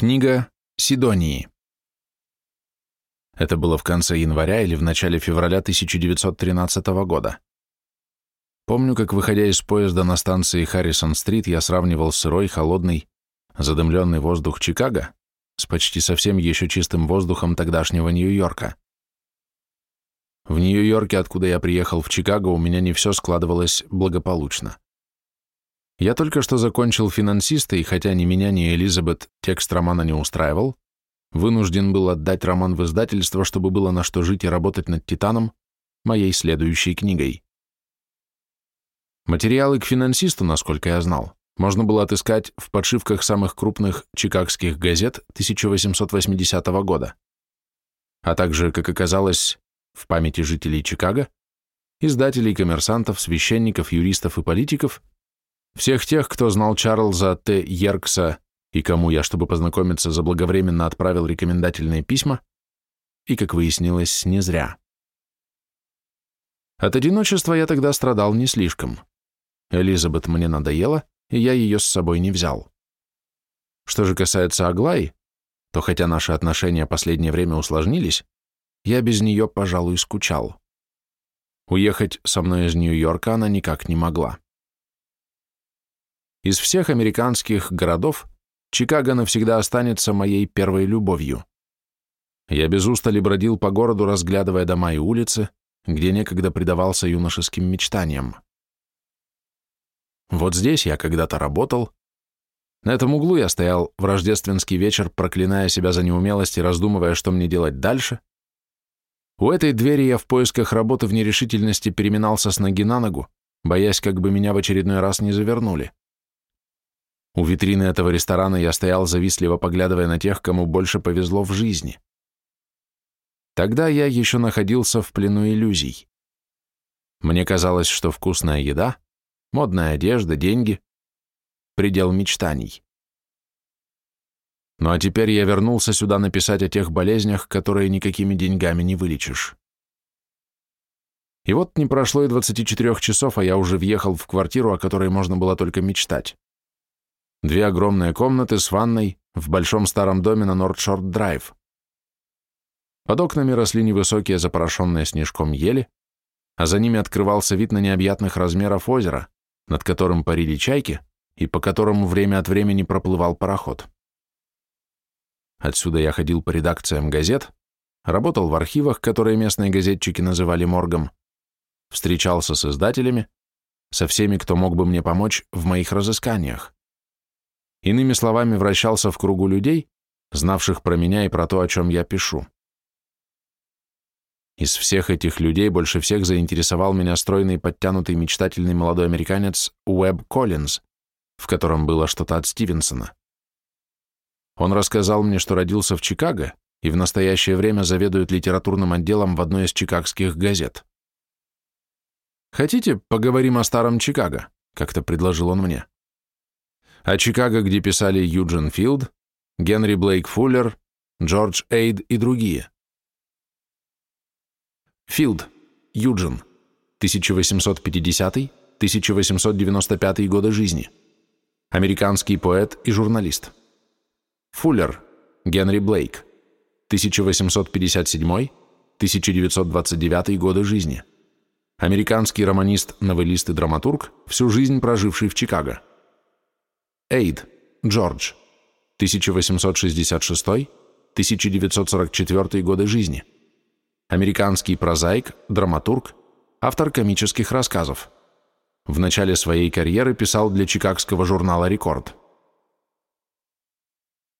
Книга Сидонии. Это было в конце января или в начале февраля 1913 года. Помню, как, выходя из поезда на станции Харрисон-стрит, я сравнивал сырой, холодный, задымленный воздух Чикаго с почти совсем еще чистым воздухом тогдашнего Нью-Йорка. В Нью-Йорке, откуда я приехал в Чикаго, у меня не все складывалось благополучно. Я только что закончил финансиста, и хотя ни меня, ни Элизабет текст романа не устраивал, вынужден был отдать роман в издательство, чтобы было на что жить и работать над «Титаном», моей следующей книгой. Материалы к финансисту, насколько я знал, можно было отыскать в подшивках самых крупных чикагских газет 1880 года, а также, как оказалось, в памяти жителей Чикаго, издателей, коммерсантов, священников, юристов и политиков, всех тех, кто знал Чарльза Т. Йеркса и кому я, чтобы познакомиться, заблаговременно отправил рекомендательные письма, и, как выяснилось, не зря. От одиночества я тогда страдал не слишком. Элизабет мне надоела, и я ее с собой не взял. Что же касается Аглаи, то хотя наши отношения последнее время усложнились, я без нее, пожалуй, скучал. Уехать со мной из Нью-Йорка она никак не могла. Из всех американских городов Чикаго навсегда останется моей первой любовью. Я без устали бродил по городу, разглядывая дома и улицы, где некогда предавался юношеским мечтаниям. Вот здесь я когда-то работал. На этом углу я стоял в рождественский вечер, проклиная себя за неумелость и раздумывая, что мне делать дальше. У этой двери я в поисках работы в нерешительности переминался с ноги на ногу, боясь, как бы меня в очередной раз не завернули. У витрины этого ресторана я стоял завистливо, поглядывая на тех, кому больше повезло в жизни. Тогда я еще находился в плену иллюзий. Мне казалось, что вкусная еда, модная одежда, деньги — предел мечтаний. Ну а теперь я вернулся сюда написать о тех болезнях, которые никакими деньгами не вылечишь. И вот не прошло и 24 часов, а я уже въехал в квартиру, о которой можно было только мечтать. Две огромные комнаты с ванной в большом старом доме на Нордшорт-драйв. Под окнами росли невысокие запорошенные снежком ели, а за ними открывался вид на необъятных размеров озера, над которым парили чайки и по которому время от времени проплывал пароход. Отсюда я ходил по редакциям газет, работал в архивах, которые местные газетчики называли моргом, встречался с издателями, со всеми, кто мог бы мне помочь в моих разысканиях. Иными словами, вращался в кругу людей, знавших про меня и про то, о чем я пишу. Из всех этих людей больше всех заинтересовал меня стройный, подтянутый, мечтательный молодой американец Уэб Коллинз, в котором было что-то от Стивенсона. Он рассказал мне, что родился в Чикаго и в настоящее время заведует литературным отделом в одной из чикагских газет. «Хотите, поговорим о старом Чикаго?» — как-то предложил он мне а Чикаго, где писали Юджин Филд, Генри Блейк Фуллер, Джордж Эйд и другие. Филд, Юджин, 1850-1895 годы жизни. Американский поэт и журналист. Фуллер, Генри Блейк, 1857-1929 годы жизни. Американский романист, новеллист и драматург, всю жизнь проживший в Чикаго. Эйд, Джордж, 1866-1944 годы жизни. Американский прозаик, драматург, автор комических рассказов. В начале своей карьеры писал для чикагского журнала «Рекорд».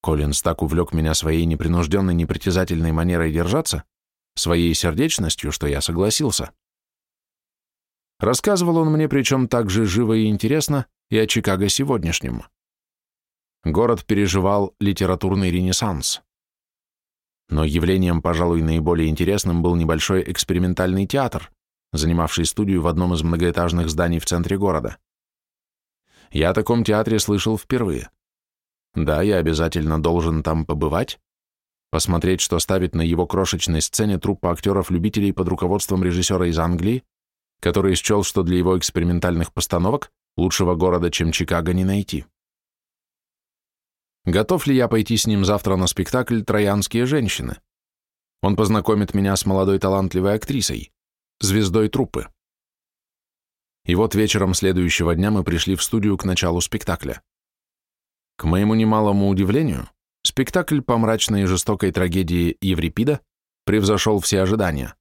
Коллинз так увлек меня своей непринужденной, непритязательной манерой держаться, своей сердечностью, что я согласился. Рассказывал он мне, причем так же живо и интересно, и о Чикаго сегодняшнем город переживал литературный ренессанс. Но явлением, пожалуй, наиболее интересным был небольшой экспериментальный театр, занимавший студию в одном из многоэтажных зданий в центре города. Я о таком театре слышал впервые. Да, я обязательно должен там побывать, посмотреть, что ставит на его крошечной сцене труппа актеров-любителей под руководством режиссера из Англии, который счел, что для его экспериментальных постановок лучшего города, чем Чикаго, не найти. Готов ли я пойти с ним завтра на спектакль «Троянские женщины». Он познакомит меня с молодой талантливой актрисой, звездой труппы. И вот вечером следующего дня мы пришли в студию к началу спектакля. К моему немалому удивлению, спектакль по мрачной и жестокой трагедии Еврипида превзошел все ожидания.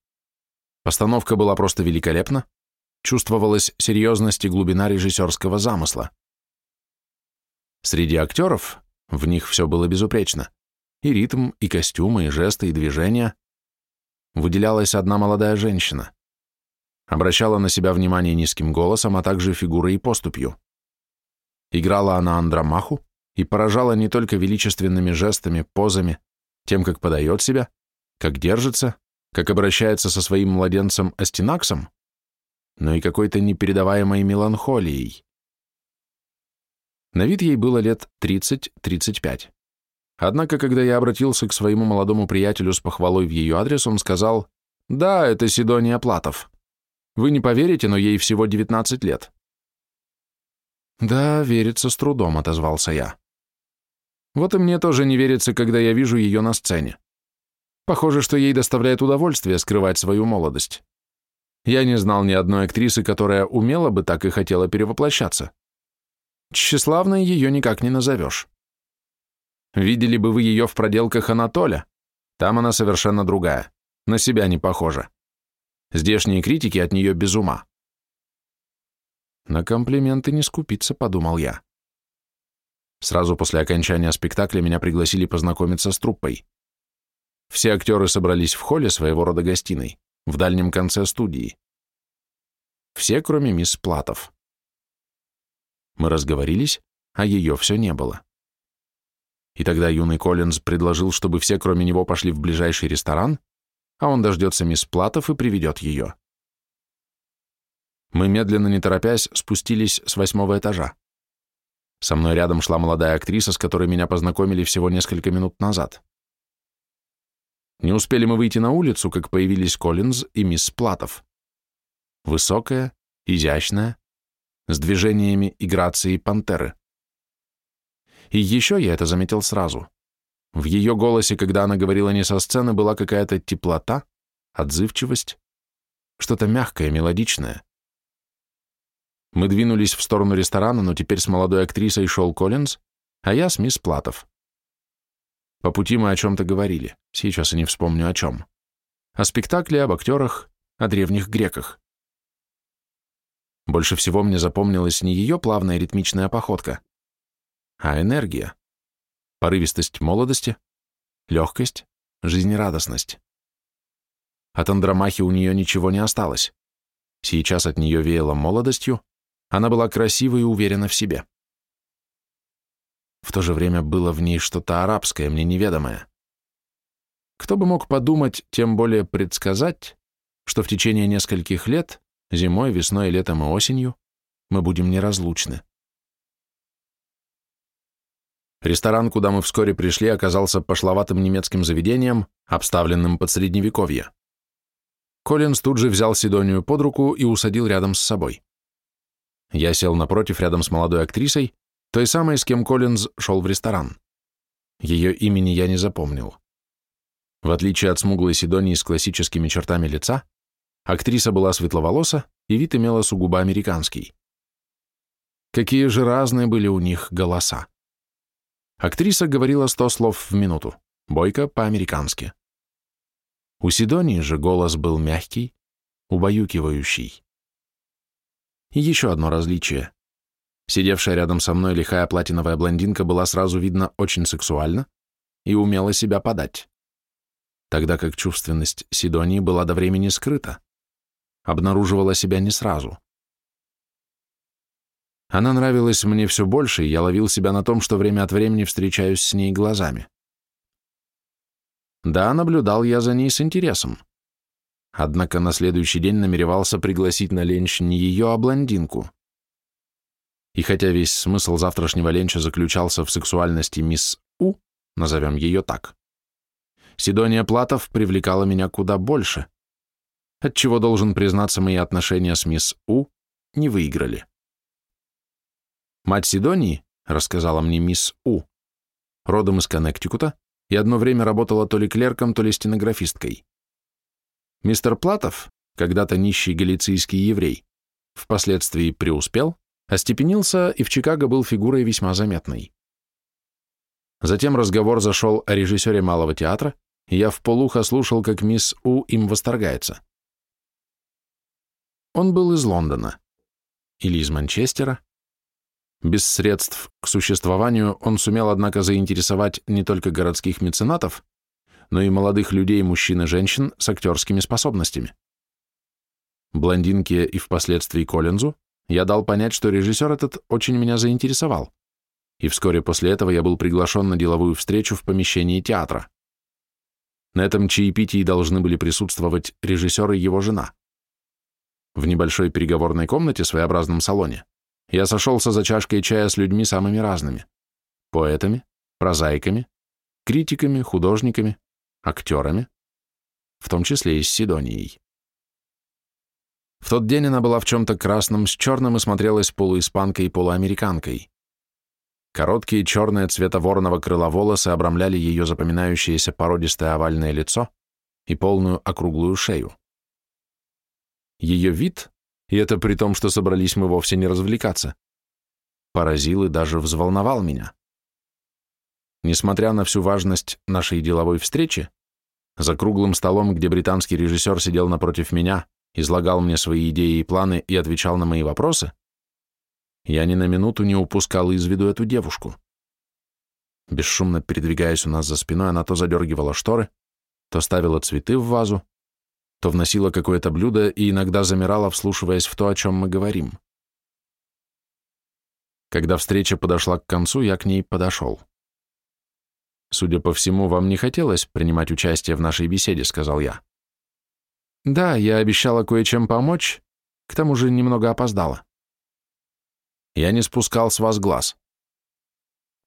Постановка была просто великолепна, чувствовалась серьезность и глубина режиссерского замысла. Среди актеров в них все было безупречно. И ритм, и костюмы, и жесты, и движения. Выделялась одна молодая женщина. Обращала на себя внимание низким голосом, а также фигурой и поступью. Играла она Андромаху и поражала не только величественными жестами, позами, тем, как подает себя, как держится, как обращается со своим младенцем Астинаксом, но и какой-то непередаваемой меланхолией. На вид ей было лет 30-35. Однако, когда я обратился к своему молодому приятелю с похвалой в ее адрес, он сказал, «Да, это Сидония Платов. Вы не поверите, но ей всего 19 лет». «Да, верится с трудом», — отозвался я. «Вот и мне тоже не верится, когда я вижу ее на сцене. Похоже, что ей доставляет удовольствие скрывать свою молодость. Я не знал ни одной актрисы, которая умела бы так и хотела перевоплощаться. Тщеславной ее никак не назовешь. Видели бы вы ее в проделках Анатоля. Там она совершенно другая, на себя не похожа. Здешние критики от нее без ума. На комплименты не скупиться, подумал я. Сразу после окончания спектакля меня пригласили познакомиться с труппой. Все актеры собрались в холле своего рода гостиной, в дальнем конце студии. Все, кроме мисс Платов. Мы разговорились, а ее все не было. И тогда юный Коллинз предложил, чтобы все, кроме него, пошли в ближайший ресторан, а он дождется мисс Платов и приведет ее. Мы медленно, не торопясь, спустились с восьмого этажа. Со мной рядом шла молодая актриса, с которой меня познакомили всего несколько минут назад. Не успели мы выйти на улицу, как появились Коллинз и мисс Платов. Высокая, изящная, с движениями и грацией пантеры. И еще я это заметил сразу. В ее голосе, когда она говорила не со сцены, была какая-то теплота, отзывчивость, что-то мягкое, мелодичное. Мы двинулись в сторону ресторана, но теперь с молодой актрисой шел Коллинз, а я с мисс Платов. По пути мы о чем-то говорили, сейчас и не вспомню о чем. О спектакле, об актерах, о древних греках. Больше всего мне запомнилась не ее плавная ритмичная походка, а энергия, порывистость молодости, легкость, жизнерадостность. От Андромахи у нее ничего не осталось. Сейчас от нее веяло молодостью, она была красива и уверена в себе. В то же время было в ней что-то арабское, мне неведомое. Кто бы мог подумать, тем более предсказать, что в течение нескольких лет, зимой, весной, летом и осенью, мы будем неразлучны. Ресторан, куда мы вскоре пришли, оказался пошловатым немецким заведением, обставленным под средневековье. Коллинз тут же взял Сидонию под руку и усадил рядом с собой. Я сел напротив рядом с молодой актрисой, той самой, с кем Коллинз шел в ресторан. Ее имени я не запомнил. В отличие от смуглой Сидонии с классическими чертами лица, актриса была светловолоса и вид имела сугубо американский. Какие же разные были у них голоса. Актриса говорила сто слов в минуту, бойко по-американски. У Сидонии же голос был мягкий, убаюкивающий. И еще одно различие. Сидевшая рядом со мной лихая платиновая блондинка была сразу видно очень сексуально и умела себя подать, тогда как чувственность Сидонии была до времени скрыта, обнаруживала себя не сразу. Она нравилась мне все больше, и я ловил себя на том, что время от времени встречаюсь с ней глазами. Да, наблюдал я за ней с интересом. Однако на следующий день намеревался пригласить на ленч не ее, а блондинку. И хотя весь смысл завтрашнего ленча заключался в сексуальности мисс У, назовем ее так, Сидония Платов привлекала меня куда больше, отчего, должен признаться, мои отношения с мисс У не выиграли. Мать Сидонии, рассказала мне мисс У, родом из Коннектикута, и одно время работала то ли клерком, то ли стенографисткой. Мистер Платов, когда-то нищий галицийский еврей, впоследствии преуспел, остепенился и в Чикаго был фигурой весьма заметной. Затем разговор зашел о режиссере Малого театра, и я вполуха слушал, как мисс У им восторгается. Он был из Лондона или из Манчестера. Без средств к существованию он сумел, однако, заинтересовать не только городских меценатов, но и молодых людей, мужчин и женщин с актерскими способностями. Блондинке и впоследствии Коллинзу я дал понять, что режиссер этот очень меня заинтересовал, и вскоре после этого я был приглашен на деловую встречу в помещении театра. На этом чаепитии должны были присутствовать режиссер и его жена. В небольшой переговорной комнате, своеобразном салоне, я сошелся за чашкой чая с людьми самыми разными. Поэтами, прозаиками, критиками, художниками, актерами, в том числе и с Сидонией. В тот день она была в чем-то красном с черным и смотрелась полуиспанкой и полуамериканкой. Короткие черные цвета вороного крыла волосы обрамляли ее запоминающееся породистое овальное лицо и полную округлую шею. Ее вид, и это при том, что собрались мы вовсе не развлекаться, поразил и даже взволновал меня. Несмотря на всю важность нашей деловой встречи, за круглым столом, где британский режиссер сидел напротив меня, излагал мне свои идеи и планы и отвечал на мои вопросы, я ни на минуту не упускал из виду эту девушку. Бесшумно передвигаясь у нас за спиной, она то задергивала шторы, то ставила цветы в вазу, то вносила какое-то блюдо и иногда замирала, вслушиваясь в то, о чем мы говорим. Когда встреча подошла к концу, я к ней подошел. «Судя по всему, вам не хотелось принимать участие в нашей беседе», — сказал я. «Да, я обещала кое-чем помочь, к тому же немного опоздала». Я не спускал с вас глаз.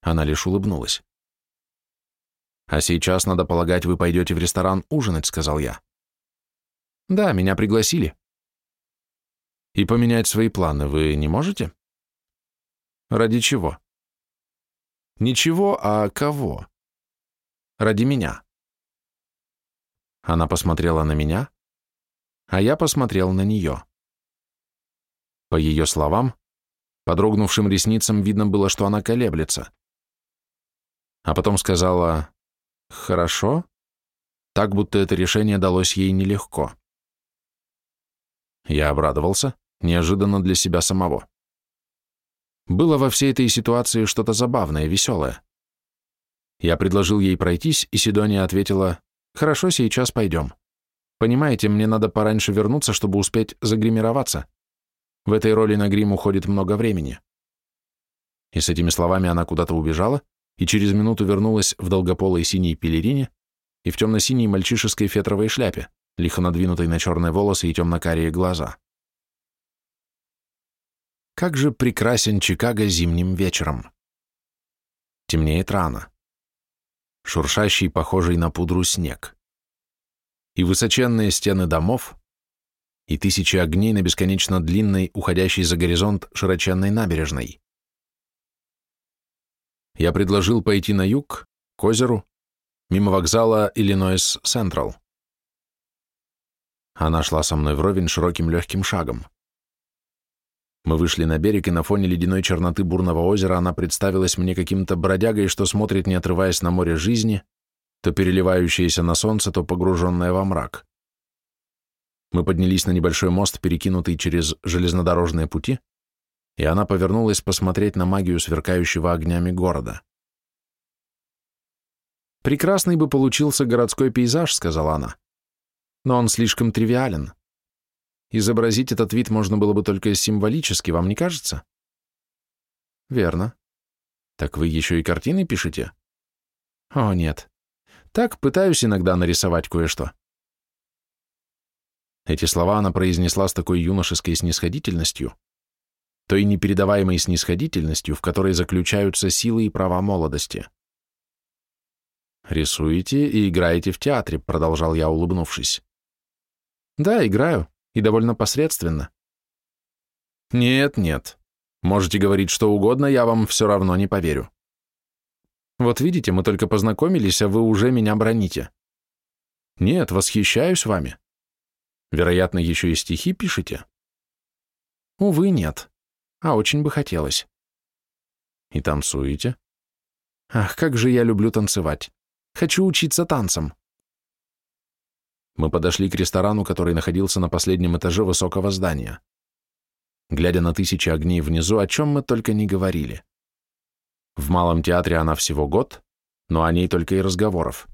Она лишь улыбнулась. «А сейчас, надо полагать, вы пойдете в ресторан ужинать», — сказал я. Да, меня пригласили. И поменять свои планы вы не можете? Ради чего? Ничего, а кого? Ради меня. Она посмотрела на меня, а я посмотрел на нее. По ее словам, по дрогнувшим ресницам видно было, что она колеблется. А потом сказала «Хорошо», так будто это решение далось ей нелегко. Я обрадовался, неожиданно для себя самого. Было во всей этой ситуации что-то забавное, веселое. Я предложил ей пройтись, и Сидония ответила, «Хорошо, сейчас пойдем. Понимаете, мне надо пораньше вернуться, чтобы успеть загримироваться. В этой роли на грим уходит много времени». И с этими словами она куда-то убежала, и через минуту вернулась в долгополой синей пелерине и в темно-синей мальчишеской фетровой шляпе лихо надвинутой на черные волосы и темно-карие глаза. Как же прекрасен Чикаго зимним вечером. Темнеет рано. Шуршащий, похожий на пудру снег. И высоченные стены домов, и тысячи огней на бесконечно длинной, уходящей за горизонт широченной набережной. Я предложил пойти на юг, к озеру, мимо вокзала Иллинойс Централ. Она шла со мной вровень широким легким шагом. Мы вышли на берег, и на фоне ледяной черноты бурного озера она представилась мне каким-то бродягой, что смотрит, не отрываясь на море жизни, то переливающееся на солнце, то погруженное во мрак. Мы поднялись на небольшой мост, перекинутый через железнодорожные пути, и она повернулась посмотреть на магию сверкающего огнями города. «Прекрасный бы получился городской пейзаж», — сказала она но он слишком тривиален. Изобразить этот вид можно было бы только символически, вам не кажется? Верно. Так вы еще и картины пишете? О, нет. Так пытаюсь иногда нарисовать кое-что. Эти слова она произнесла с такой юношеской снисходительностью, той непередаваемой снисходительностью, в которой заключаются силы и права молодости. «Рисуете и играете в театре», — продолжал я, улыбнувшись. Да, играю, и довольно посредственно. Нет, нет. Можете говорить что угодно, я вам все равно не поверю. Вот видите, мы только познакомились, а вы уже меня броните. Нет, восхищаюсь вами. Вероятно, еще и стихи пишете? Увы, нет. А очень бы хотелось. И танцуете? Ах, как же я люблю танцевать. Хочу учиться танцам. Мы подошли к ресторану, который находился на последнем этаже высокого здания. Глядя на тысячи огней внизу, о чем мы только не говорили. В Малом театре она всего год, но о ней только и разговоров.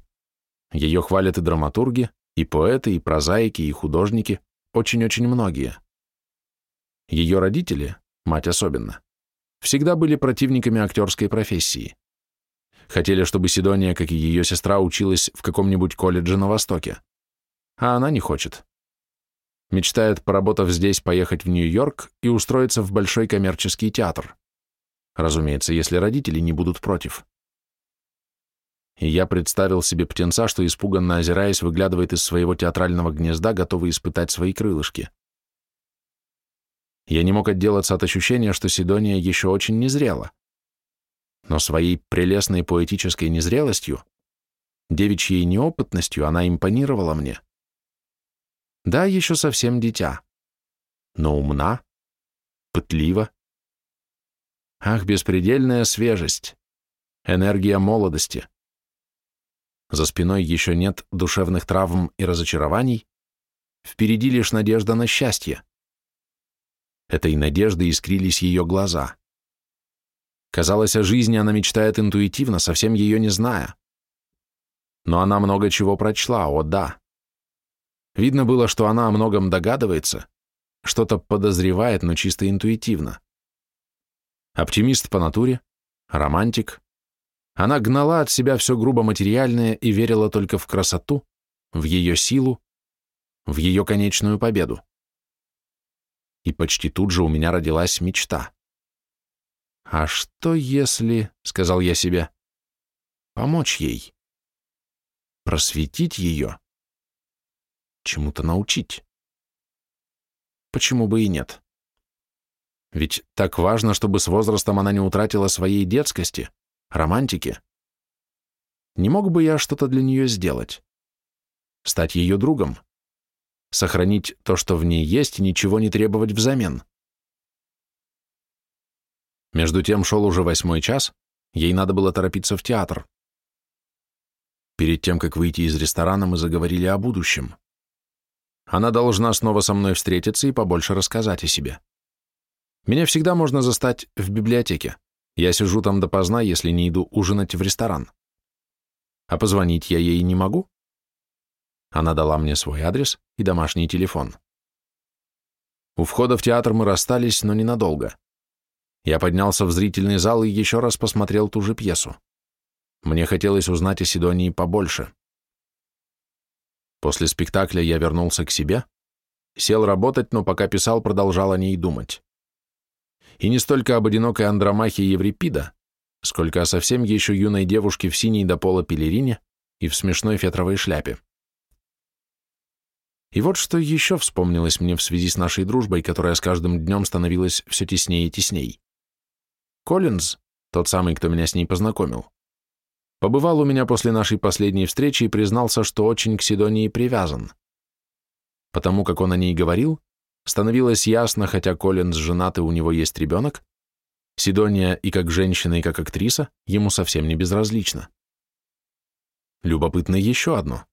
Ее хвалят и драматурги, и поэты, и прозаики, и художники, очень-очень многие. Ее родители, мать особенно, всегда были противниками актерской профессии. Хотели, чтобы Сидония, как и ее сестра, училась в каком-нибудь колледже на Востоке. А она не хочет. Мечтает, поработав здесь, поехать в Нью-Йорк и устроиться в большой коммерческий театр. Разумеется, если родители не будут против и я представил себе птенца, что, испуганно озираясь, выглядывает из своего театрального гнезда, готовый испытать свои крылышки. Я не мог отделаться от ощущения, что Сидония еще очень незрела. Но своей прелестной поэтической незрелостью, девичьей неопытностью она импонировала мне. Да, еще совсем дитя, но умна, пытлива. Ах, беспредельная свежесть, энергия молодости. За спиной еще нет душевных травм и разочарований, впереди лишь надежда на счастье. Этой надежды искрились ее глаза. Казалось, о жизни она мечтает интуитивно, совсем ее не зная. Но она много чего прочла, о да. Видно было, что она о многом догадывается, что-то подозревает, но чисто интуитивно. Оптимист по натуре, романтик, она гнала от себя все грубо материальное и верила только в красоту, в ее силу, в ее конечную победу. И почти тут же у меня родилась мечта. «А что если, — сказал я себе, — помочь ей, просветить ее, чему-то научить? Почему бы и нет? Ведь так важно, чтобы с возрастом она не утратила своей детскости, романтики. Не мог бы я что-то для нее сделать? Стать ее другом? Сохранить то, что в ней есть, и ничего не требовать взамен? Между тем шел уже восьмой час, ей надо было торопиться в театр. Перед тем, как выйти из ресторана, мы заговорили о будущем. Она должна снова со мной встретиться и побольше рассказать о себе. Меня всегда можно застать в библиотеке. Я сижу там допоздна, если не иду ужинать в ресторан. А позвонить я ей не могу? Она дала мне свой адрес и домашний телефон. У входа в театр мы расстались, но ненадолго. Я поднялся в зрительный зал и еще раз посмотрел ту же пьесу. Мне хотелось узнать о Сидонии побольше. После спектакля я вернулся к себе, сел работать, но пока писал, продолжал о ней думать и не столько об одинокой Андромахе Еврипида, сколько о совсем еще юной девушке в синей до пола пелерине и в смешной фетровой шляпе. И вот что еще вспомнилось мне в связи с нашей дружбой, которая с каждым днем становилась все теснее и тесней. Коллинз, тот самый, кто меня с ней познакомил, побывал у меня после нашей последней встречи и признался, что очень к Сидонии привязан. Потому как он о ней говорил, становилось ясно, хотя Коллинз женат и у него есть ребенок, Сидония и как женщина, и как актриса ему совсем не безразлична. Любопытно еще одно.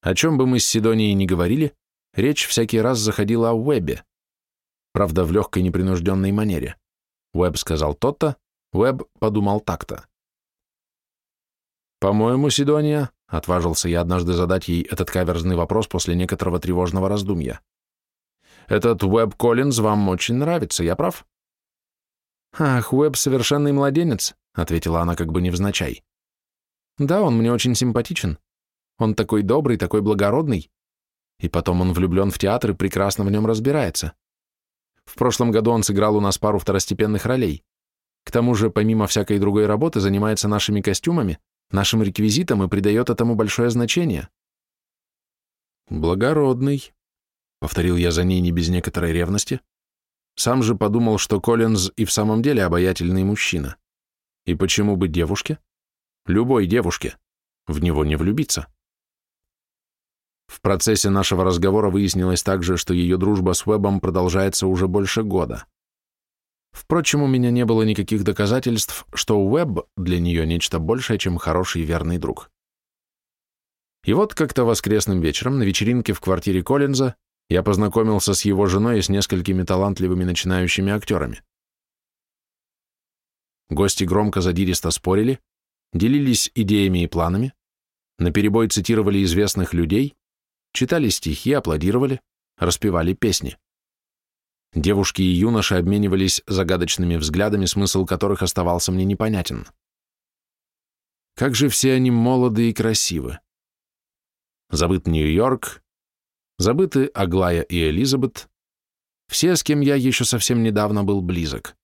О чем бы мы с Сидонией ни говорили, речь всякий раз заходила о Уэбе, правда, в легкой непринужденной манере. Уэб сказал то-то, Уэб подумал так-то. «По-моему, Сидония», — отважился я однажды задать ей этот каверзный вопрос после некоторого тревожного раздумья. Этот Уэб Коллинз вам очень нравится, я прав?» «Ах, Уэб совершенный младенец», — ответила она как бы невзначай. «Да, он мне очень симпатичен. Он такой добрый, такой благородный. И потом он влюблен в театр и прекрасно в нем разбирается. В прошлом году он сыграл у нас пару второстепенных ролей. К тому же, помимо всякой другой работы, занимается нашими костюмами, нашим реквизитом и придает этому большое значение». «Благородный», Повторил я за ней не без некоторой ревности. Сам же подумал, что Коллинз и в самом деле обаятельный мужчина. И почему бы девушке? любой девушке, в него не влюбиться. В процессе нашего разговора выяснилось также, что ее дружба с Уэбом продолжается уже больше года. Впрочем, у меня не было никаких доказательств, что Уэбб для нее нечто большее, чем хороший и верный друг. И вот как-то воскресным вечером на вечеринке в квартире Коллинза я познакомился с его женой и с несколькими талантливыми начинающими актерами. Гости громко задиристо спорили, делились идеями и планами, наперебой цитировали известных людей, читали стихи, аплодировали, распевали песни. Девушки и юноши обменивались загадочными взглядами, смысл которых оставался мне непонятен. Как же все они молоды и красивы. Забыт Нью-Йорк, забыты Аглая и Элизабет, все, с кем я еще совсем недавно был близок.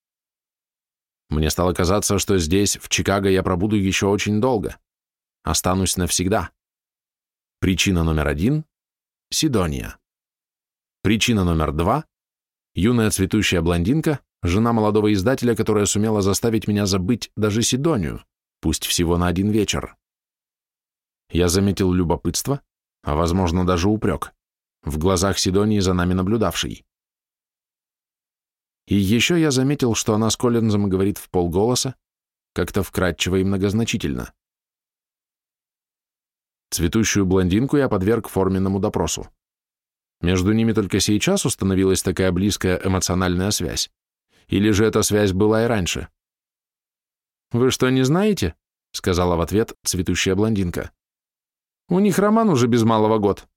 Мне стало казаться, что здесь, в Чикаго, я пробуду еще очень долго. Останусь навсегда. Причина номер один — Сидония. Причина номер два — юная цветущая блондинка, жена молодого издателя, которая сумела заставить меня забыть даже Сидонию, пусть всего на один вечер. Я заметил любопытство, а, возможно, даже упрек, в глазах Сидонии за нами наблюдавшей. И еще я заметил, что она с Коллинзом говорит в полголоса, как-то вкрадчиво и многозначительно. Цветущую блондинку я подверг форменному допросу. Между ними только сейчас установилась такая близкая эмоциональная связь. Или же эта связь была и раньше? «Вы что, не знаете?» — сказала в ответ цветущая блондинка. «У них роман уже без малого год.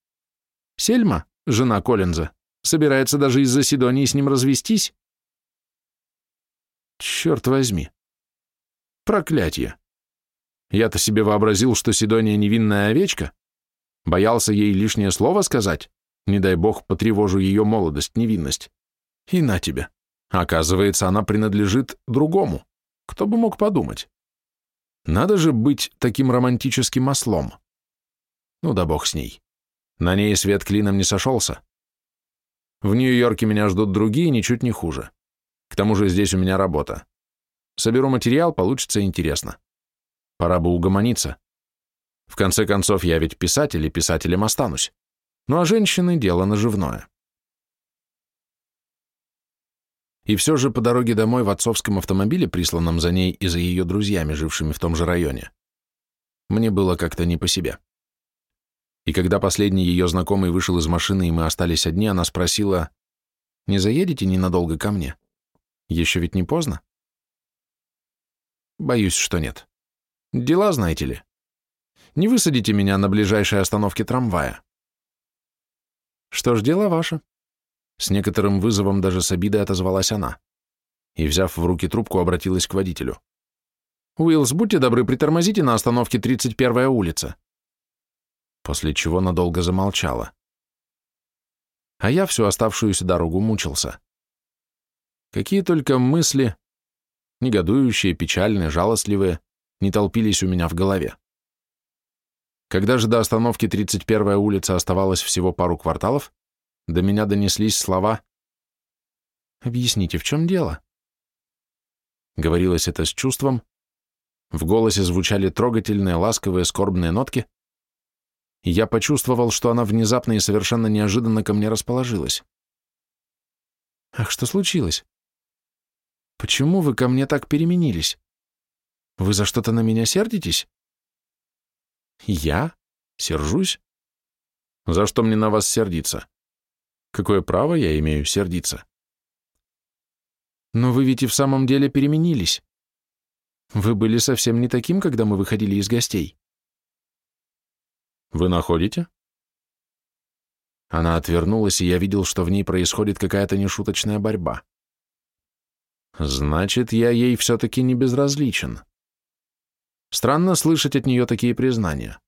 Сельма, жена Коллинза, собирается даже из-за Сидонии с ним развестись. Черт возьми. Проклятие. Я-то себе вообразил, что Сидония невинная овечка. Боялся ей лишнее слово сказать. Не дай бог, потревожу ее молодость, невинность. И на тебе. Оказывается, она принадлежит другому. Кто бы мог подумать? Надо же быть таким романтическим ослом. Ну да бог с ней. На ней свет клином не сошелся. В Нью-Йорке меня ждут другие, ничуть не хуже. К тому же здесь у меня работа. Соберу материал, получится интересно. Пора бы угомониться. В конце концов, я ведь писатель, и писателем останусь. Ну а женщины — дело наживное. И все же по дороге домой в отцовском автомобиле, присланном за ней и за ее друзьями, жившими в том же районе, мне было как-то не по себе. И когда последний ее знакомый вышел из машины, и мы остались одни, она спросила, «Не заедете ненадолго ко мне?» Еще ведь не поздно? Боюсь, что нет. Дела, знаете ли. Не высадите меня на ближайшей остановке трамвая. Что ж, дело ваше. С некоторым вызовом даже с обидой отозвалась она и, взяв в руки трубку, обратилась к водителю. «Уиллс, будьте добры, притормозите на остановке 31-я улица». После чего надолго замолчала. А я всю оставшуюся дорогу мучился. Какие только мысли, негодующие, печальные, жалостливые, не толпились у меня в голове. Когда же до остановки 31-я улица оставалось всего пару кварталов, до меня донеслись слова «Объясните, в чем дело?» Говорилось это с чувством, в голосе звучали трогательные, ласковые, скорбные нотки, и я почувствовал, что она внезапно и совершенно неожиданно ко мне расположилась. «Ах, что случилось?» Почему вы ко мне так переменились? Вы за что-то на меня сердитесь? Я? Сержусь? За что мне на вас сердиться? Какое право я имею сердиться? Но вы ведь и в самом деле переменились. Вы были совсем не таким, когда мы выходили из гостей. Вы находите? Она отвернулась, и я видел, что в ней происходит какая-то нешуточная борьба. Значит, я ей все-таки не безразличен. Странно слышать от нее такие признания.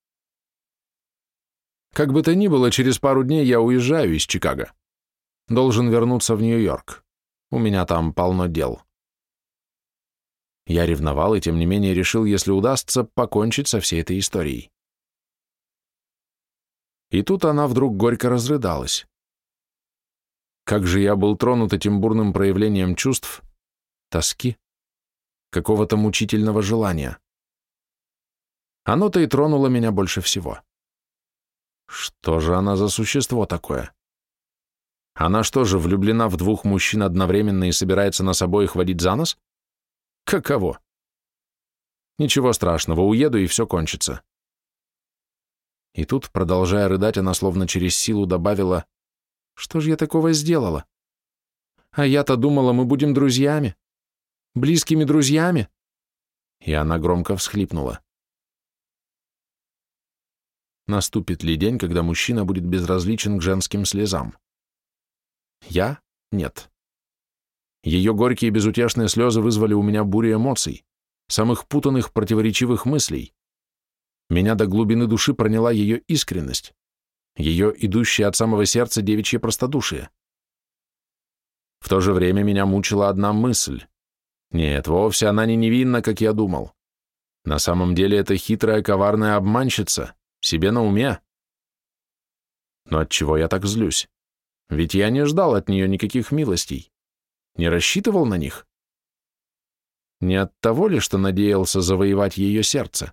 Как бы то ни было, через пару дней я уезжаю из Чикаго. Должен вернуться в Нью-Йорк. У меня там полно дел. Я ревновал и, тем не менее, решил, если удастся, покончить со всей этой историей. И тут она вдруг горько разрыдалась. Как же я был тронут этим бурным проявлением чувств, тоски, какого-то мучительного желания. Оно-то и тронуло меня больше всего. Что же она за существо такое? Она что же, влюблена в двух мужчин одновременно и собирается нас обоих водить за нос? Каково? Ничего страшного, уеду, и все кончится. И тут, продолжая рыдать, она словно через силу добавила, «Что же я такого сделала? А я-то думала, мы будем друзьями, близкими друзьями». И она громко всхлипнула. Наступит ли день, когда мужчина будет безразличен к женским слезам? Я? Нет. Ее горькие безутешные слезы вызвали у меня бури эмоций, самых путанных противоречивых мыслей. Меня до глубины души проняла ее искренность, ее идущее от самого сердца девичье простодушие. В то же время меня мучила одна мысль. Нет, вовсе она не невинна, как я думал. На самом деле это хитрая, коварная обманщица, себе на уме. Но от чего я так злюсь? Ведь я не ждал от нее никаких милостей, не рассчитывал на них. Не от того ли, что надеялся завоевать ее сердце?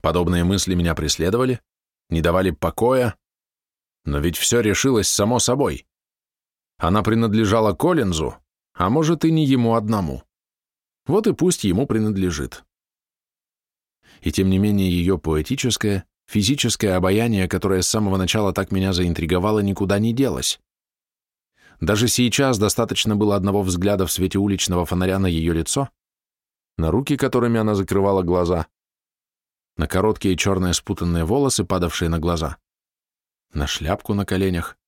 Подобные мысли меня преследовали, не давали покоя, но ведь все решилось само собой. Она принадлежала Коллинзу, а может и не ему одному. Вот и пусть ему принадлежит. И тем не менее ее поэтическое, Физическое обаяние, которое с самого начала так меня заинтриговало, никуда не делось. Даже сейчас достаточно было одного взгляда в свете уличного фонаря на ее лицо, на руки, которыми она закрывала глаза, на короткие черные спутанные волосы, падавшие на глаза, на шляпку на коленях.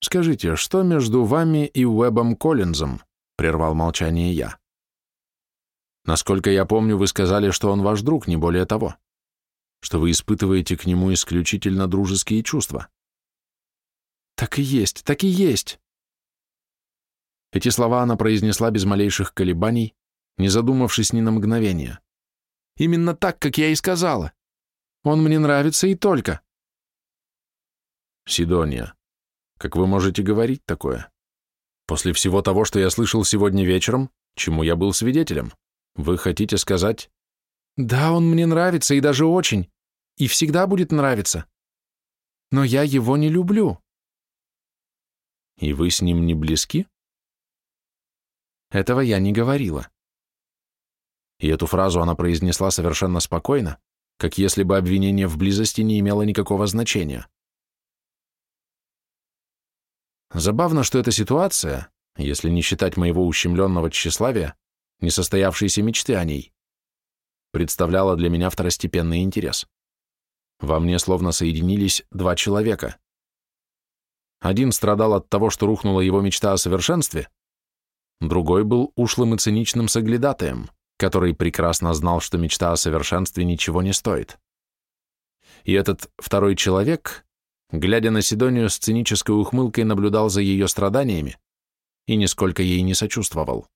«Скажите, что между вами и Уэбом Коллинзом?» — прервал молчание я. «Насколько я помню, вы сказали, что он ваш друг, не более того» что вы испытываете к нему исключительно дружеские чувства. Так и есть, так и есть. Эти слова она произнесла без малейших колебаний, не задумавшись ни на мгновение. Именно так, как я и сказала. Он мне нравится и только. Сидония, как вы можете говорить такое? После всего того, что я слышал сегодня вечером, чему я был свидетелем, вы хотите сказать... Да, он мне нравится, и даже очень, и всегда будет нравиться. Но я его не люблю. И вы с ним не близки? Этого я не говорила. И эту фразу она произнесла совершенно спокойно, как если бы обвинение в близости не имело никакого значения. Забавно, что эта ситуация, если не считать моего ущемленного тщеславия, несостоявшейся мечты о ней, представляла для меня второстепенный интерес. Во мне словно соединились два человека. Один страдал от того, что рухнула его мечта о совершенстве, другой был ушлым и циничным соглядатаем, который прекрасно знал, что мечта о совершенстве ничего не стоит. И этот второй человек, глядя на Сидонию с цинической ухмылкой, наблюдал за ее страданиями и нисколько ей не сочувствовал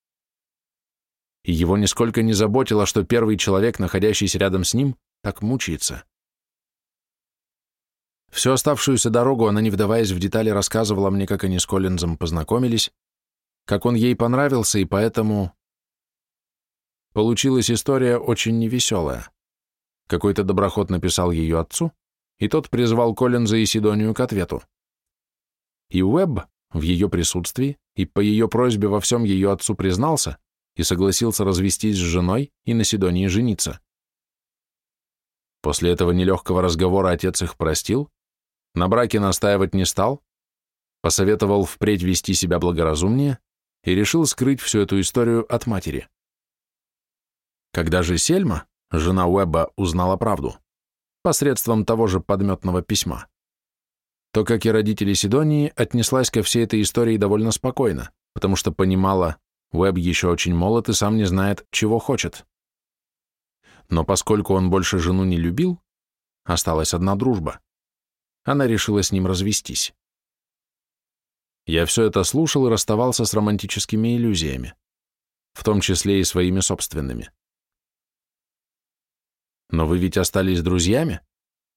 и его нисколько не заботило, что первый человек, находящийся рядом с ним, так мучается. Всю оставшуюся дорогу она, не вдаваясь в детали, рассказывала мне, как они с Коллинзом познакомились, как он ей понравился, и поэтому... Получилась история очень невеселая. Какой-то доброход написал ее отцу, и тот призвал Коллинза и Сидонию к ответу. И Уэбб в ее присутствии и по ее просьбе во всем ее отцу признался, и согласился развестись с женой и на Сидонии жениться. После этого нелегкого разговора отец их простил, на браке настаивать не стал, посоветовал впредь вести себя благоразумнее и решил скрыть всю эту историю от матери. Когда же Сельма, жена Уэбба, узнала правду, посредством того же подметного письма, то, как и родители Сидонии, отнеслась ко всей этой истории довольно спокойно, потому что понимала, Уэб еще очень молод и сам не знает, чего хочет. Но поскольку он больше жену не любил, осталась одна дружба. Она решила с ним развестись. Я все это слушал и расставался с романтическими иллюзиями, в том числе и своими собственными. Но вы ведь остались друзьями,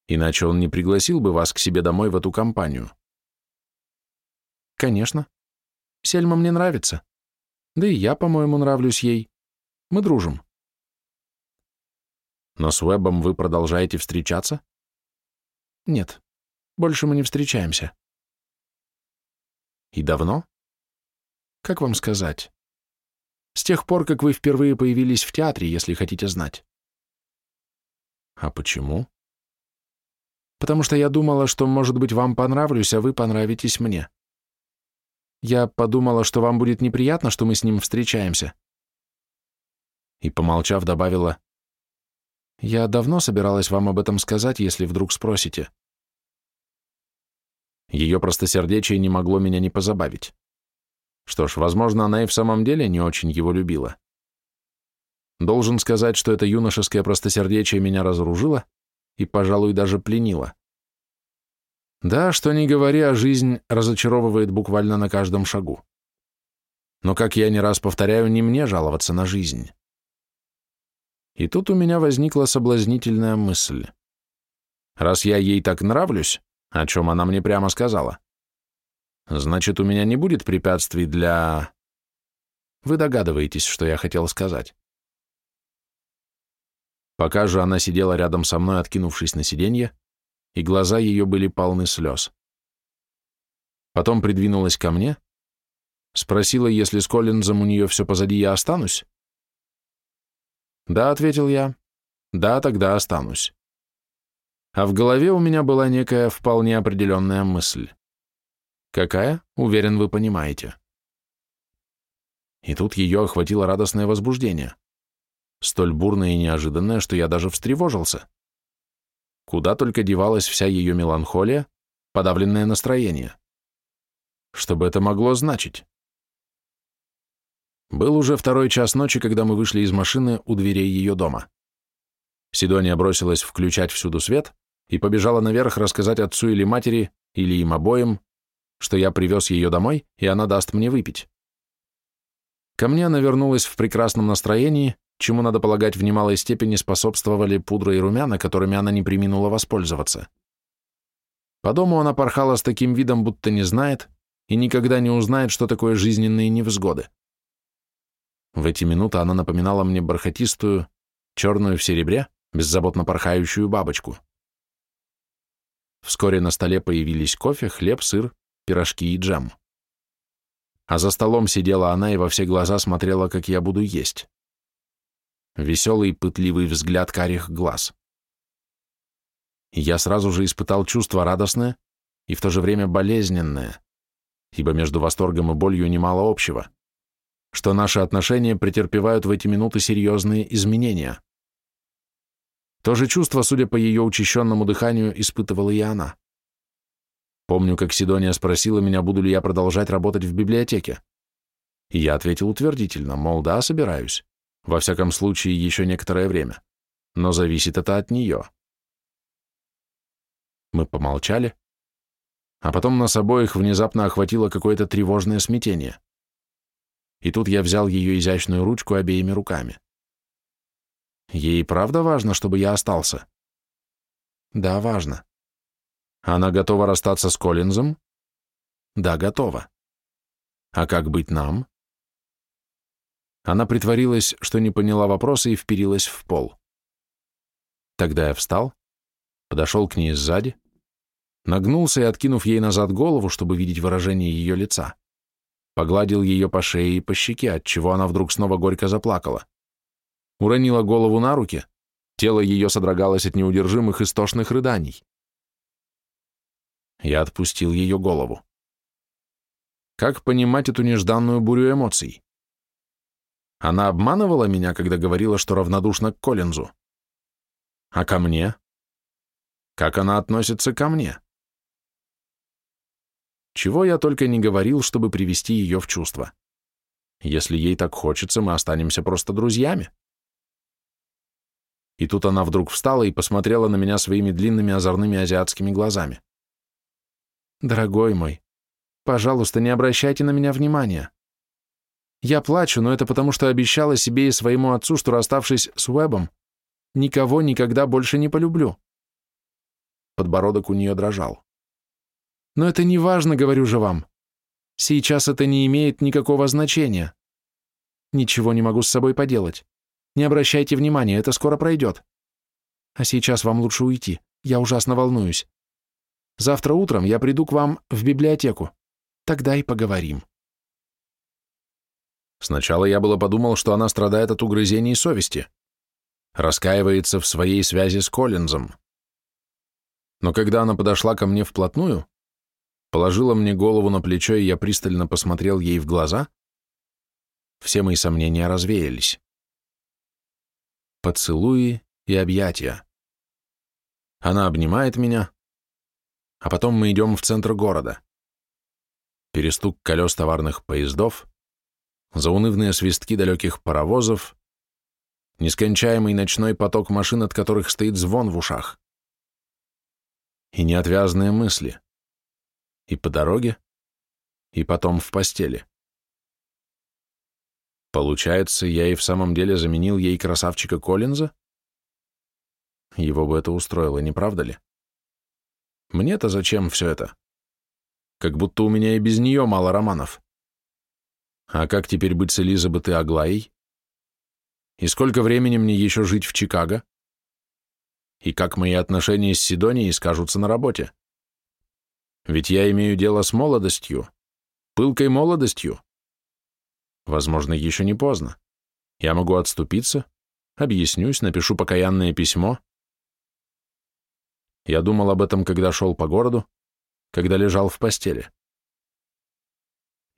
иначе он не пригласил бы вас к себе домой в эту компанию. Конечно. Сельма мне нравится. Да и я, по-моему, нравлюсь ей. Мы дружим. Но с Уэбом вы продолжаете встречаться? Нет, больше мы не встречаемся. И давно? Как вам сказать? С тех пор, как вы впервые появились в театре, если хотите знать. А почему? Потому что я думала, что, может быть, вам понравлюсь, а вы понравитесь мне. Я подумала, что вам будет неприятно, что мы с ним встречаемся. И, помолчав, добавила, «Я давно собиралась вам об этом сказать, если вдруг спросите». Ее простосердечие не могло меня не позабавить. Что ж, возможно, она и в самом деле не очень его любила. Должен сказать, что это юношеское простосердечие меня разоружило и, пожалуй, даже пленило. Да, что ни говори, а жизнь разочаровывает буквально на каждом шагу. Но, как я не раз повторяю, не мне жаловаться на жизнь. И тут у меня возникла соблазнительная мысль. Раз я ей так нравлюсь, о чем она мне прямо сказала, значит, у меня не будет препятствий для... Вы догадываетесь, что я хотел сказать. Пока же она сидела рядом со мной, откинувшись на сиденье, и глаза ее были полны слез. Потом придвинулась ко мне, спросила, если с Коллинзом у нее все позади, я останусь? «Да», — ответил я, — «да, тогда останусь». А в голове у меня была некая вполне определенная мысль. Какая, уверен, вы понимаете. И тут ее охватило радостное возбуждение. Столь бурное и неожиданное, что я даже встревожился. Куда только девалась вся ее меланхолия, подавленное настроение. Что бы это могло значить? Был уже второй час ночи, когда мы вышли из машины у дверей ее дома. Сидония бросилась включать всюду свет и побежала наверх рассказать отцу или матери, или им обоим, что я привез ее домой, и она даст мне выпить. Ко мне она вернулась в прекрасном настроении, чему, надо полагать, в немалой степени способствовали пудра и румяна, которыми она не приминула воспользоваться. По дому она порхала с таким видом, будто не знает и никогда не узнает, что такое жизненные невзгоды. В эти минуты она напоминала мне бархатистую, черную в серебре, беззаботно порхающую бабочку. Вскоре на столе появились кофе, хлеб, сыр, пирожки и джем. А за столом сидела она и во все глаза смотрела, как я буду есть веселый пытливый взгляд карих глаз. Я сразу же испытал чувство радостное и в то же время болезненное, ибо между восторгом и болью немало общего, что наши отношения претерпевают в эти минуты серьезные изменения. То же чувство, судя по ее учащенному дыханию, испытывала и она. Помню, как Сидония спросила меня, буду ли я продолжать работать в библиотеке. И я ответил утвердительно, мол, да, собираюсь. Во всяком случае, еще некоторое время. Но зависит это от нее. Мы помолчали, а потом нас обоих внезапно охватило какое-то тревожное смятение. И тут я взял ее изящную ручку обеими руками. Ей правда важно, чтобы я остался? Да, важно. Она готова расстаться с Коллинзом? Да, готова. А как быть нам? Она притворилась, что не поняла вопроса и вперилась в пол. Тогда я встал, подошел к ней сзади, нагнулся и, откинув ей назад голову, чтобы видеть выражение ее лица, погладил ее по шее и по щеке, отчего она вдруг снова горько заплакала. Уронила голову на руки, тело ее содрогалось от неудержимых истошных рыданий. Я отпустил ее голову. Как понимать эту нежданную бурю эмоций? Она обманывала меня, когда говорила, что равнодушна к Коллинзу. А ко мне? Как она относится ко мне? Чего я только не говорил, чтобы привести ее в чувство. Если ей так хочется, мы останемся просто друзьями. И тут она вдруг встала и посмотрела на меня своими длинными озорными азиатскими глазами. «Дорогой мой, пожалуйста, не обращайте на меня внимания. Я плачу, но это потому, что обещала себе и своему отцу, что, расставшись с Уэбом, никого никогда больше не полюблю. Подбородок у нее дрожал. Но это не важно, говорю же вам. Сейчас это не имеет никакого значения. Ничего не могу с собой поделать. Не обращайте внимания, это скоро пройдет. А сейчас вам лучше уйти. Я ужасно волнуюсь. Завтра утром я приду к вам в библиотеку. Тогда и поговорим. Сначала я было подумал, что она страдает от угрызений совести, раскаивается в своей связи с Коллинзом. Но когда она подошла ко мне вплотную, положила мне голову на плечо, и я пристально посмотрел ей в глаза, все мои сомнения развеялись. Поцелуи и объятия. Она обнимает меня, а потом мы идем в центр города. Перестук колес товарных поездов, заунывные свистки далеких паровозов, нескончаемый ночной поток машин, от которых стоит звон в ушах. И неотвязные мысли. И по дороге, и потом в постели. Получается, я и в самом деле заменил ей красавчика Коллинза? Его бы это устроило, не правда ли? Мне-то зачем все это? Как будто у меня и без нее мало романов. А как теперь быть с Элизабет и Аглаей? И сколько времени мне еще жить в Чикаго? И как мои отношения с Сидонией скажутся на работе? Ведь я имею дело с молодостью, пылкой молодостью. Возможно, еще не поздно. Я могу отступиться, объяснюсь, напишу покаянное письмо. Я думал об этом, когда шел по городу, когда лежал в постели.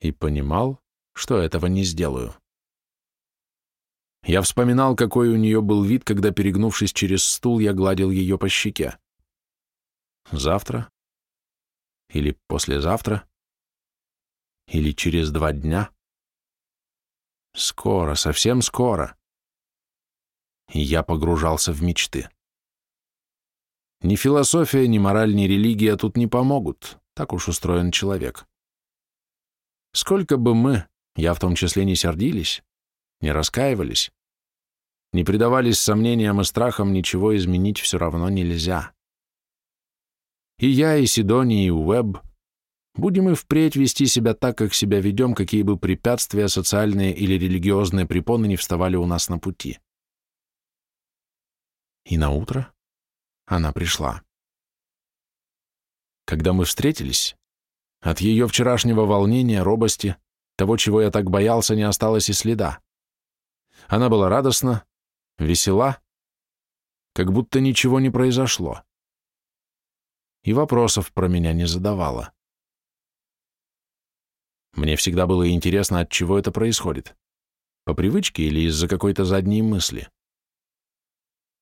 И понимал, что этого не сделаю. Я вспоминал, какой у нее был вид, когда, перегнувшись через стул, я гладил ее по щеке. Завтра? Или послезавтра? Или через два дня? Скоро, совсем скоро. Я погружался в мечты. Ни философия, ни мораль, ни религия тут не помогут. Так уж устроен человек. Сколько бы мы, я в том числе, не сердились, не раскаивались, не предавались сомнениям и страхам, ничего изменить все равно нельзя. И я, и Сидони, и Уэбб Будем и впредь вести себя так, как себя ведем, какие бы препятствия, социальные или религиозные препоны не вставали у нас на пути. И на утро она пришла. Когда мы встретились, от ее вчерашнего волнения, робости, того, чего я так боялся, не осталось и следа. Она была радостна, весела, как будто ничего не произошло. И вопросов про меня не задавала. Мне всегда было интересно, от чего это происходит. По привычке или из-за какой-то задней мысли.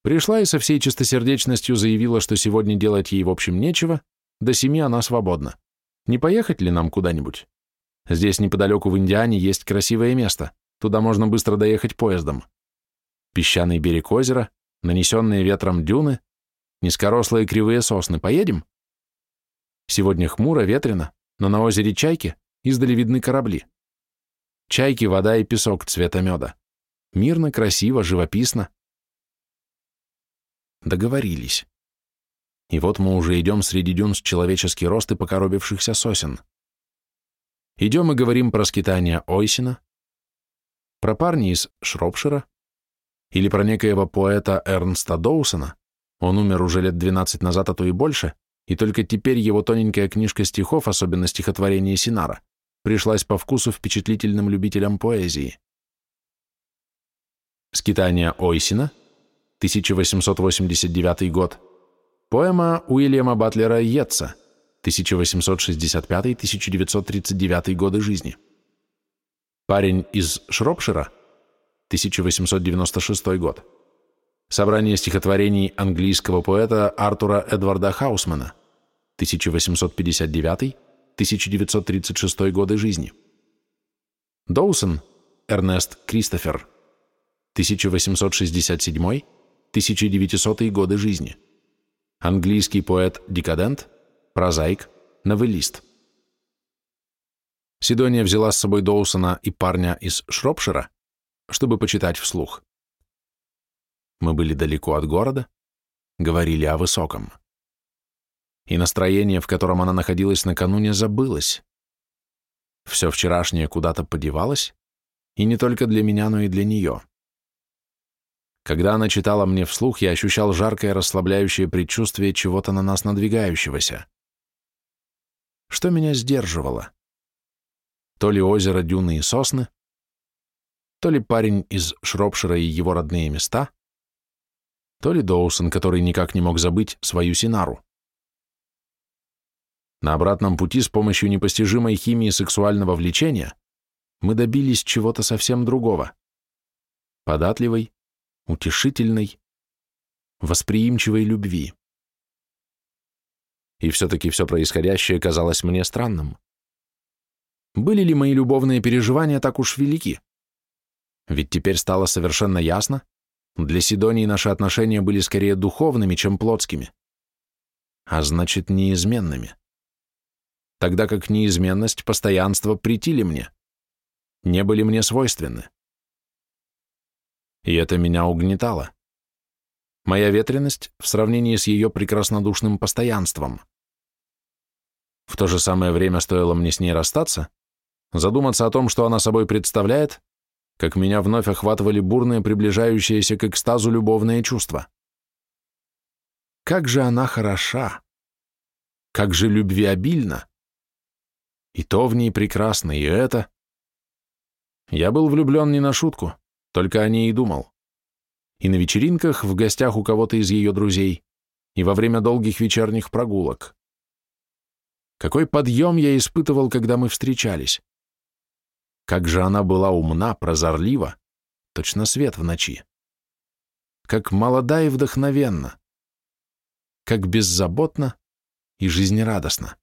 Пришла и со всей чистосердечностью заявила, что сегодня делать ей в общем нечего, до семи она свободна. Не поехать ли нам куда-нибудь? Здесь неподалеку в Индиане есть красивое место, туда можно быстро доехать поездом. Песчаный берег озера, нанесенные ветром дюны, низкорослые кривые сосны. Поедем? Сегодня хмуро, ветрено, но на озере Чайки Издали видны корабли. Чайки, вода и песок цвета меда. Мирно, красиво, живописно. Договорились. И вот мы уже идем среди дюн с человеческий рост и покоробившихся сосен. Идем и говорим про скитания Ойсина, про парни из Шропшира или про некоего поэта Эрнста Доусона, он умер уже лет 12 назад, а то и больше, и только теперь его тоненькая книжка стихов, особенно стихотворение Синара, пришлась по вкусу впечатлительным любителям поэзии. Скитания Ойсина, 1889 год, поэма Уильяма Батлера Йетса, 1865-1939 годы жизни. Парень из Шропшира, 1896 год. Собрание стихотворений английского поэта Артура Эдварда Хаусмана, 1859 1936 годы жизни. Доусон Эрнест Кристофер, 1867-1900 годы жизни. Английский поэт-декадент, прозаик, новеллист. Сидония взяла с собой Доусона и парня из Шропшира, чтобы почитать вслух. Мы были далеко от города, говорили о высоком и настроение, в котором она находилась накануне, забылось. Все вчерашнее куда-то подевалось, и не только для меня, но и для нее. Когда она читала мне вслух, я ощущал жаркое расслабляющее предчувствие чего-то на нас надвигающегося. Что меня сдерживало? То ли озеро, дюны и сосны, то ли парень из Шропшира и его родные места, то ли Доусон, который никак не мог забыть свою Синару. На обратном пути с помощью непостижимой химии сексуального влечения мы добились чего-то совсем другого. Податливой, утешительной, восприимчивой любви. И все-таки все происходящее казалось мне странным. Были ли мои любовные переживания так уж велики? Ведь теперь стало совершенно ясно, для Сидонии наши отношения были скорее духовными, чем плотскими, а значит, неизменными. Тогда как неизменность, постоянство притили мне, не были мне свойственны. И это меня угнетало. Моя ветренность в сравнении с ее прекраснодушным постоянством. В то же самое время стоило мне с ней расстаться, задуматься о том, что она собой представляет, как меня вновь охватывали бурные, приближающиеся к экстазу любовные чувства. Как же она хороша! Как же любвеобильна! И то в ней прекрасно, и это. Я был влюблен не на шутку, только о ней и думал. И на вечеринках, в гостях у кого-то из ее друзей, и во время долгих вечерних прогулок. Какой подъем я испытывал, когда мы встречались. Как же она была умна, прозорлива, точно свет в ночи. Как молода и вдохновенна. Как беззаботна и жизнерадостна.